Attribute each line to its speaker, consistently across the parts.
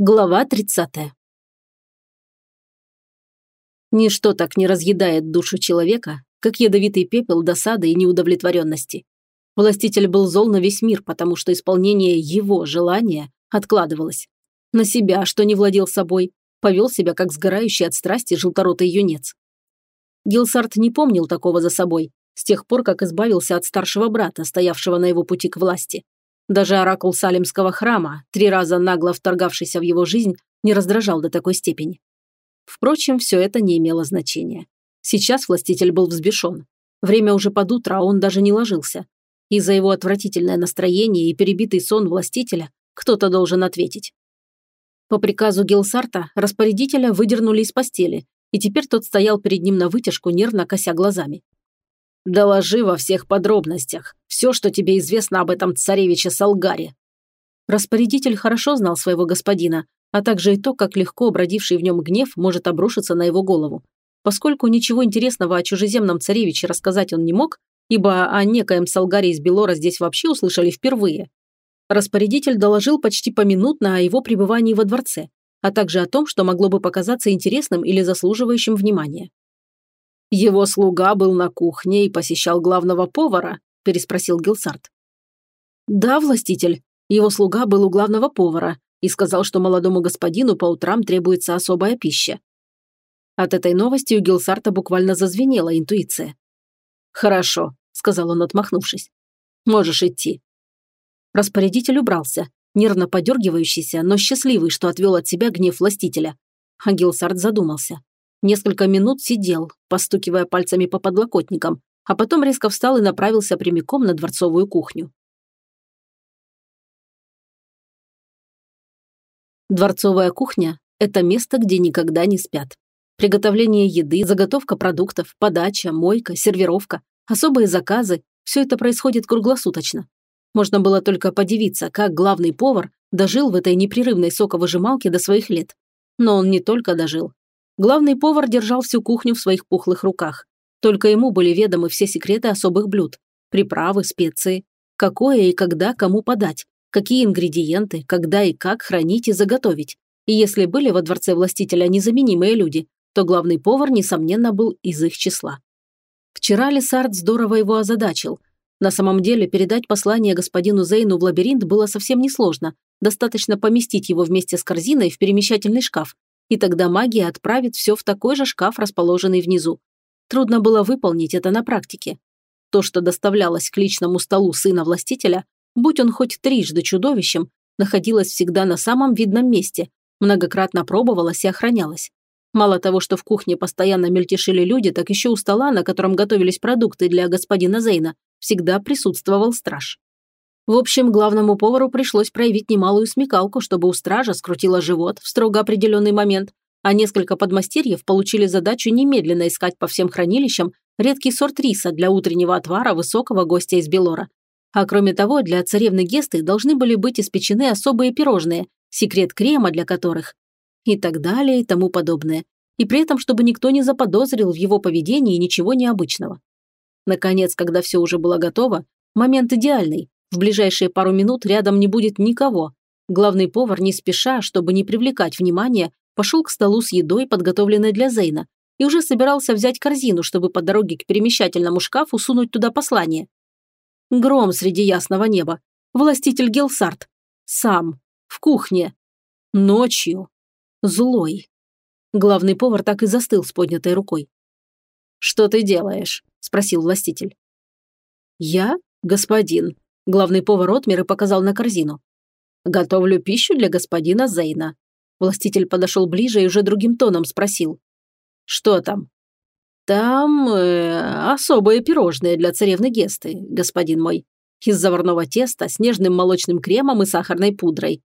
Speaker 1: Глава 30. Ничто так не разъедает душу человека, как ядовитый пепел досады и неудовлетворенности. Властитель был зол на весь мир, потому что исполнение его желания откладывалось. На себя, что не владел собой, повел себя, как сгорающий от страсти желторотый юнец. Гилсарт не помнил такого за собой, с тех пор, как избавился от старшего брата, стоявшего на его пути к власти. Даже оракул Салимского храма, три раза нагло вторгавшийся в его жизнь, не раздражал до такой степени. Впрочем, все это не имело значения. Сейчас властитель был взбешен. Время уже под утро, а он даже не ложился. И за его отвратительное настроение и перебитый сон властителя кто-то должен ответить. По приказу Гилсарта распорядителя выдернули из постели, и теперь тот стоял перед ним на вытяжку, нервно кося глазами. Доложи во всех подробностях. Все, что тебе известно об этом царевиче Салгаре». Распорядитель хорошо знал своего господина, а также и то, как легко бродивший в нем гнев может обрушиться на его голову. Поскольку ничего интересного о чужеземном царевиче рассказать он не мог, ибо о некоем Салгаре из Белора здесь вообще услышали впервые, распорядитель доложил почти поминутно о его пребывании во дворце, а также о том, что могло бы показаться интересным или заслуживающим внимания. «Его слуга был на кухне и посещал главного повара?» – переспросил Гилсарт. «Да, властитель. Его слуга был у главного повара и сказал, что молодому господину по утрам требуется особая пища». От этой новости у Гилсарта буквально зазвенела интуиция. «Хорошо», – сказал он, отмахнувшись. «Можешь идти». Распорядитель убрался, нервно подергивающийся, но счастливый, что отвел от себя гнев властителя. А Гилсарт задумался. Несколько минут сидел, постукивая пальцами по подлокотникам, а потом резко встал и направился прямиком на дворцовую кухню. Дворцовая кухня – это место, где никогда не спят. Приготовление еды, заготовка продуктов, подача, мойка, сервировка, особые заказы – все это происходит круглосуточно. Можно было только подивиться, как главный повар дожил в этой непрерывной соковыжималке до своих лет. Но он не только дожил, Главный повар держал всю кухню в своих пухлых руках. Только ему были ведомы все секреты особых блюд. Приправы, специи. Какое и когда кому подать. Какие ингредиенты, когда и как хранить и заготовить. И если были во дворце властителя незаменимые люди, то главный повар, несомненно, был из их числа. Вчера Лесард здорово его озадачил. На самом деле, передать послание господину Зейну в лабиринт было совсем несложно. Достаточно поместить его вместе с корзиной в перемещательный шкаф, и тогда магия отправит все в такой же шкаф, расположенный внизу. Трудно было выполнить это на практике. То, что доставлялось к личному столу сына властителя, будь он хоть трижды чудовищем, находилось всегда на самом видном месте, многократно пробовалось и охранялось. Мало того, что в кухне постоянно мельтешили люди, так еще у стола, на котором готовились продукты для господина Зейна, всегда присутствовал страж. В общем, главному повару пришлось проявить немалую смекалку, чтобы у стража скрутило живот в строго определенный момент, а несколько подмастерьев получили задачу немедленно искать по всем хранилищам редкий сорт риса для утреннего отвара высокого гостя из Белора. А кроме того, для царевны Гесты должны были быть испечены особые пирожные, секрет крема для которых и так далее и тому подобное. И при этом, чтобы никто не заподозрил в его поведении ничего необычного. Наконец, когда все уже было готово, момент идеальный. В ближайшие пару минут рядом не будет никого. Главный повар, не спеша, чтобы не привлекать внимания, пошел к столу с едой, подготовленной для Зейна, и уже собирался взять корзину, чтобы по дороге к перемещательному шкафу сунуть туда послание. Гром среди ясного неба. Властитель Гелсарт. Сам. В кухне. Ночью. Злой. Главный повар так и застыл с поднятой рукой. «Что ты делаешь?» – спросил властитель. «Я, господин», Главный повар отмер и показал на корзину. «Готовлю пищу для господина Зейна». Властитель подошел ближе и уже другим тоном спросил. «Что там?» «Там э, особые пирожные для царевны Гесты, господин мой. Из заварного теста с нежным молочным кремом и сахарной пудрой».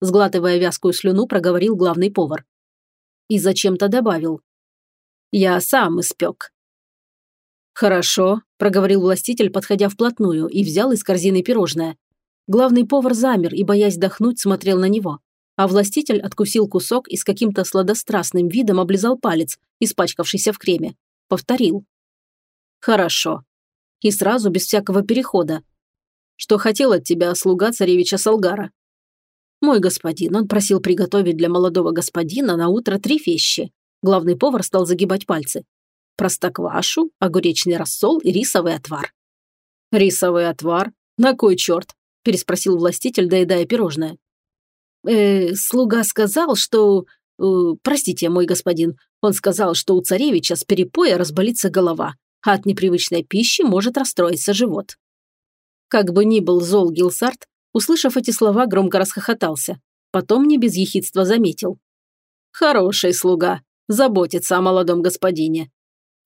Speaker 1: Сглатывая вязкую слюну, проговорил главный повар. И зачем-то добавил. «Я сам испек. «Хорошо», – проговорил властитель, подходя вплотную, и взял из корзины пирожное. Главный повар замер и, боясь дохнуть, смотрел на него. А властитель откусил кусок и с каким-то сладострастным видом облизал палец, испачкавшийся в креме. Повторил. «Хорошо». И сразу, без всякого перехода. «Что хотел от тебя слуга царевича Салгара?» «Мой господин, он просил приготовить для молодого господина на утро три вещи». Главный повар стал загибать пальцы. Простоквашу, огуречный рассол и рисовый отвар. «Рисовый отвар? На кой черт?» – переспросил властитель, доедая пирожное. «Э, слуга сказал, что... Э, простите, мой господин, он сказал, что у царевича с перепоя разболится голова, а от непривычной пищи может расстроиться живот». Как бы ни был зол Гилсарт, услышав эти слова, громко расхохотался. Потом не без ехидства заметил. «Хороший слуга, заботится о молодом господине».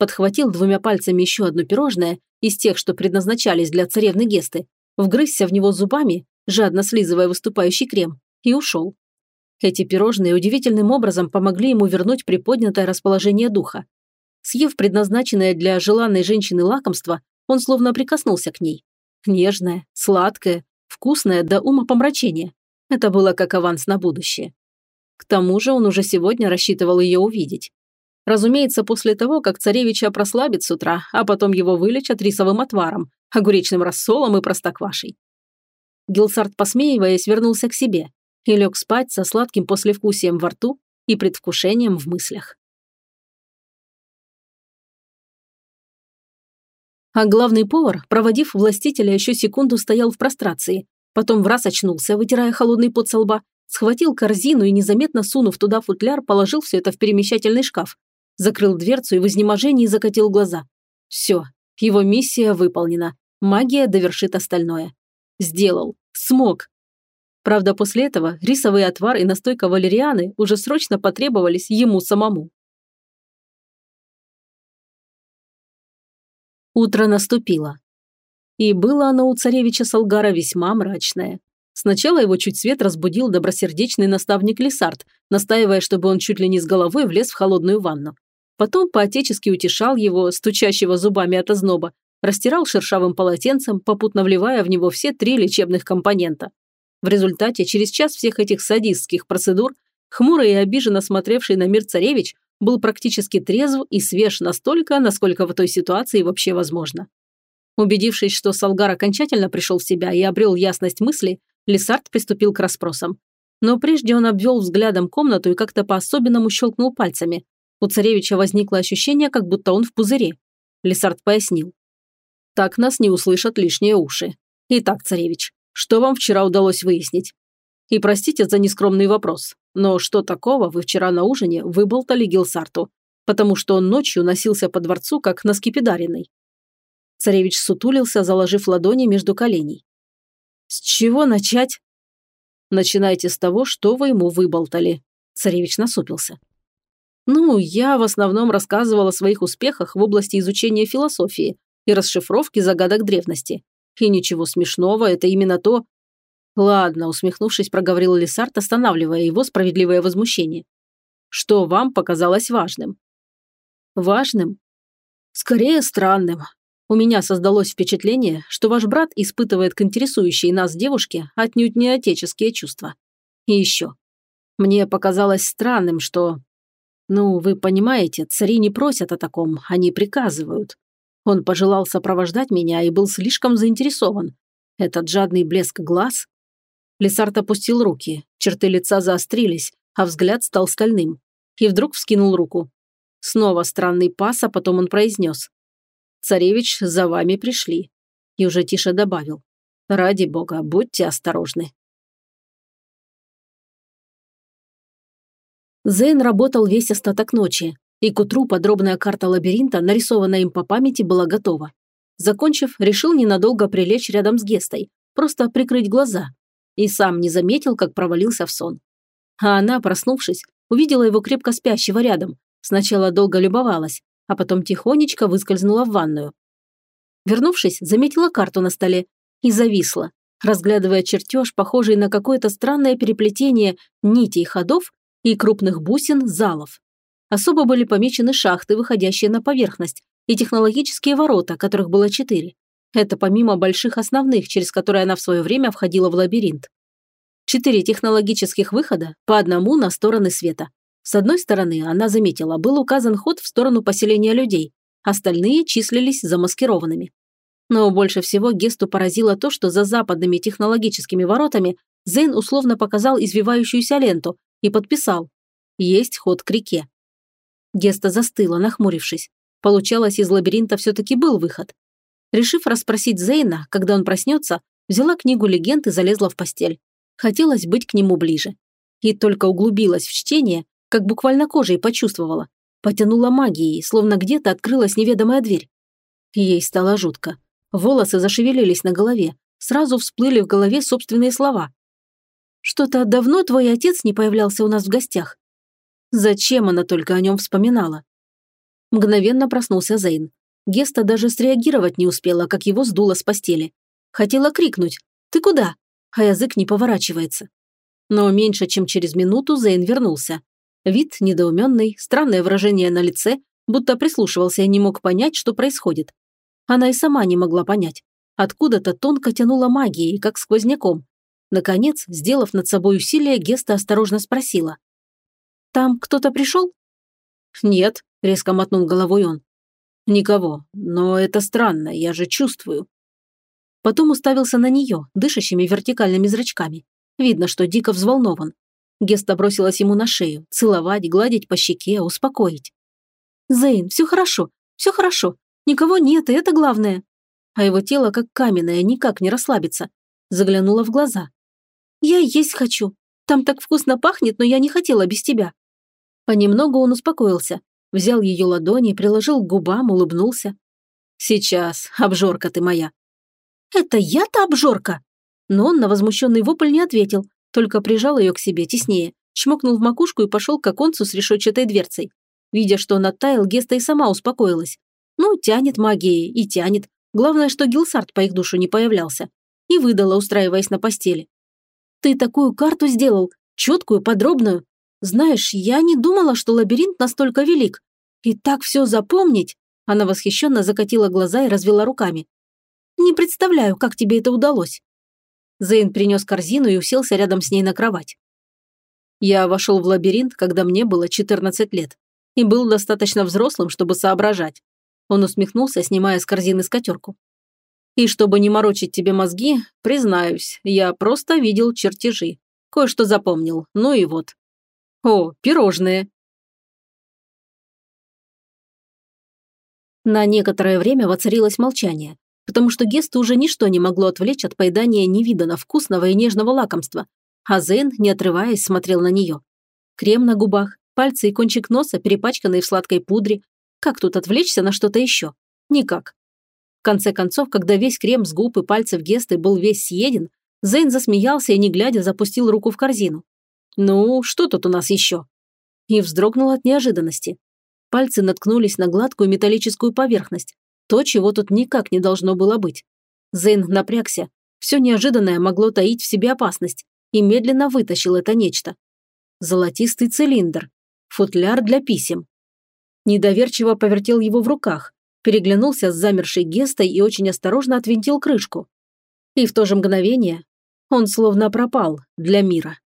Speaker 1: Подхватил двумя пальцами еще одно пирожное из тех, что предназначались для царевны Гесты, вгрызся в него зубами, жадно слизывая выступающий крем, и ушел. Эти пирожные удивительным образом помогли ему вернуть приподнятое расположение духа. Съев предназначенное для желанной женщины лакомство, он словно прикоснулся к ней. Нежное, сладкое, вкусное до ума помрачения. Это было как аванс на будущее. К тому же он уже сегодня рассчитывал ее увидеть. Разумеется, после того, как царевича прослабит с утра, а потом его вылечат рисовым отваром, огуречным рассолом и простоквашей. Гилсарт, посмеиваясь, вернулся к себе и лег спать со сладким послевкусием во рту и предвкушением в мыслях. А главный повар, проводив властителя, еще секунду стоял в прострации, потом в раз очнулся, вытирая холодный пот со лба, схватил корзину и, незаметно сунув туда футляр, положил все это в перемещательный шкаф, закрыл дверцу и в изнеможении закатил глаза. Все, его миссия выполнена. Магия довершит остальное. Сделал. Смог. Правда, после этого рисовый отвар и настойка валерианы уже срочно потребовались ему самому. Утро наступило. И было оно у царевича Салгара весьма мрачное. Сначала его чуть свет разбудил добросердечный наставник Лисард, настаивая, чтобы он чуть ли не с головой влез в холодную ванну. Потом поотечески утешал его, стучащего зубами от озноба, растирал шершавым полотенцем, попутно вливая в него все три лечебных компонента. В результате, через час всех этих садистских процедур, хмурый и обиженно смотревший на мир царевич был практически трезв и свеж настолько, насколько в той ситуации вообще возможно. Убедившись, что Салгар окончательно пришел в себя и обрел ясность мысли, Лисард приступил к расспросам. Но прежде он обвел взглядом комнату и как-то по-особенному щелкнул пальцами. У царевича возникло ощущение, как будто он в пузыре. Лисард пояснил. «Так нас не услышат лишние уши. Итак, царевич, что вам вчера удалось выяснить? И простите за нескромный вопрос, но что такого вы вчера на ужине выболтали Гилсарту, потому что он ночью носился по дворцу, как на скипидаренной?» Царевич сутулился, заложив ладони между коленей. «С чего начать?» «Начинайте с того, что вы ему выболтали», – царевич насупился. «Ну, я в основном рассказывал о своих успехах в области изучения философии и расшифровки загадок древности. И ничего смешного, это именно то, «Ладно», – усмехнувшись, проговорил Лесард, останавливая его справедливое возмущение. «Что вам показалось важным?» «Важным?» «Скорее странным. У меня создалось впечатление, что ваш брат испытывает к интересующей нас девушке отнюдь не отеческие чувства. И еще. Мне показалось странным, что... Ну, вы понимаете, цари не просят о таком, они приказывают. Он пожелал сопровождать меня и был слишком заинтересован. Этот жадный блеск глаз, Лесард опустил руки, черты лица заострились, а взгляд стал стальным. И вдруг вскинул руку. Снова странный пас, а потом он произнес. «Царевич, за вами пришли». И уже тише добавил. «Ради бога, будьте осторожны». Зейн работал весь остаток ночи, и к утру подробная карта лабиринта, нарисованная им по памяти, была готова. Закончив, решил ненадолго прилечь рядом с Гестой, просто прикрыть глаза, и сам не заметил, как провалился в сон. А она, проснувшись, увидела его крепко спящего рядом. Сначала долго любовалась, а потом тихонечко выскользнула в ванную. Вернувшись, заметила карту на столе и зависла, разглядывая чертеж, похожий на какое-то странное переплетение нитей ходов и крупных бусин залов. Особо были помечены шахты, выходящие на поверхность, и технологические ворота, которых было четыре. Это помимо больших основных, через которые она в свое время входила в лабиринт. Четыре технологических выхода, по одному на стороны света. С одной стороны, она заметила, был указан ход в сторону поселения людей, остальные числились замаскированными. Но больше всего Гесту поразило то, что за западными технологическими воротами Зейн условно показал извивающуюся ленту и подписал «Есть ход к реке». Геста застыла, нахмурившись. Получалось, из лабиринта все-таки был выход. Решив расспросить Зейна, когда он проснется, взяла книгу легенд и залезла в постель. Хотелось быть к нему ближе. И только углубилась в чтение, как буквально кожей почувствовала. Потянула магией, словно где-то открылась неведомая дверь. Ей стало жутко. Волосы зашевелились на голове. Сразу всплыли в голове собственные слова. «Что-то давно твой отец не появлялся у нас в гостях». Зачем она только о нем вспоминала? Мгновенно проснулся Зейн. Геста даже среагировать не успела, как его сдуло с постели. Хотела крикнуть «Ты куда?», а язык не поворачивается. Но меньше чем через минуту Зейн вернулся. Вид недоуменный, странное выражение на лице, будто прислушивался и не мог понять, что происходит. Она и сама не могла понять. Откуда-то тонко тянула магией, как сквозняком. Наконец, сделав над собой усилие, Геста осторожно спросила. «Там кто-то пришел?» «Нет», – резко мотнул головой он. «Никого. Но это странно, я же чувствую». Потом уставился на нее, дышащими вертикальными зрачками. Видно, что дико взволнован. Геста бросилась ему на шею, целовать, гладить по щеке, успокоить. «Зейн, все хорошо, все хорошо. Никого нет, и это главное». А его тело, как каменное, никак не расслабится. Заглянула в глаза. «Я есть хочу. Там так вкусно пахнет, но я не хотела без тебя». Понемногу он успокоился. Взял ее ладони, приложил к губам, улыбнулся. «Сейчас, обжорка ты моя». «Это я-то обжорка?» Но он на возмущенный вопль не ответил, только прижал ее к себе теснее, чмокнул в макушку и пошел к оконцу с решетчатой дверцей. Видя, что он оттаял, Геста и сама успокоилась. Ну, тянет магией и тянет. Главное, что Гилсарт по их душу не появлялся. И выдала, устраиваясь на постели. «Ты такую карту сделал, четкую, подробную. Знаешь, я не думала, что лабиринт настолько велик. И так все запомнить!» Она восхищенно закатила глаза и развела руками. «Не представляю, как тебе это удалось». Зейн принес корзину и уселся рядом с ней на кровать. Я вошел в лабиринт, когда мне было 14 лет, и был достаточно взрослым, чтобы соображать. Он усмехнулся, снимая с корзины скатерку. И чтобы не морочить тебе мозги, признаюсь, я просто видел чертежи. Кое-что запомнил, ну и вот. О, пирожные. На некоторое время воцарилось молчание, потому что Гесту уже ничто не могло отвлечь от поедания невиданно вкусного и нежного лакомства, а Зейн, не отрываясь, смотрел на нее. Крем на губах, пальцы и кончик носа, перепачканные в сладкой пудре. Как тут отвлечься на что-то еще? Никак. В конце концов, когда весь крем с губ и пальцев Гесты был весь съеден, Зейн засмеялся и, не глядя, запустил руку в корзину. «Ну, что тут у нас еще?» И вздрогнул от неожиданности. Пальцы наткнулись на гладкую металлическую поверхность, то, чего тут никак не должно было быть. Зейн напрягся. Все неожиданное могло таить в себе опасность и медленно вытащил это нечто. Золотистый цилиндр. Футляр для писем. Недоверчиво повертел его в руках, переглянулся с замершей Гестой и очень осторожно отвинтил крышку. И в то же мгновение он словно пропал для мира.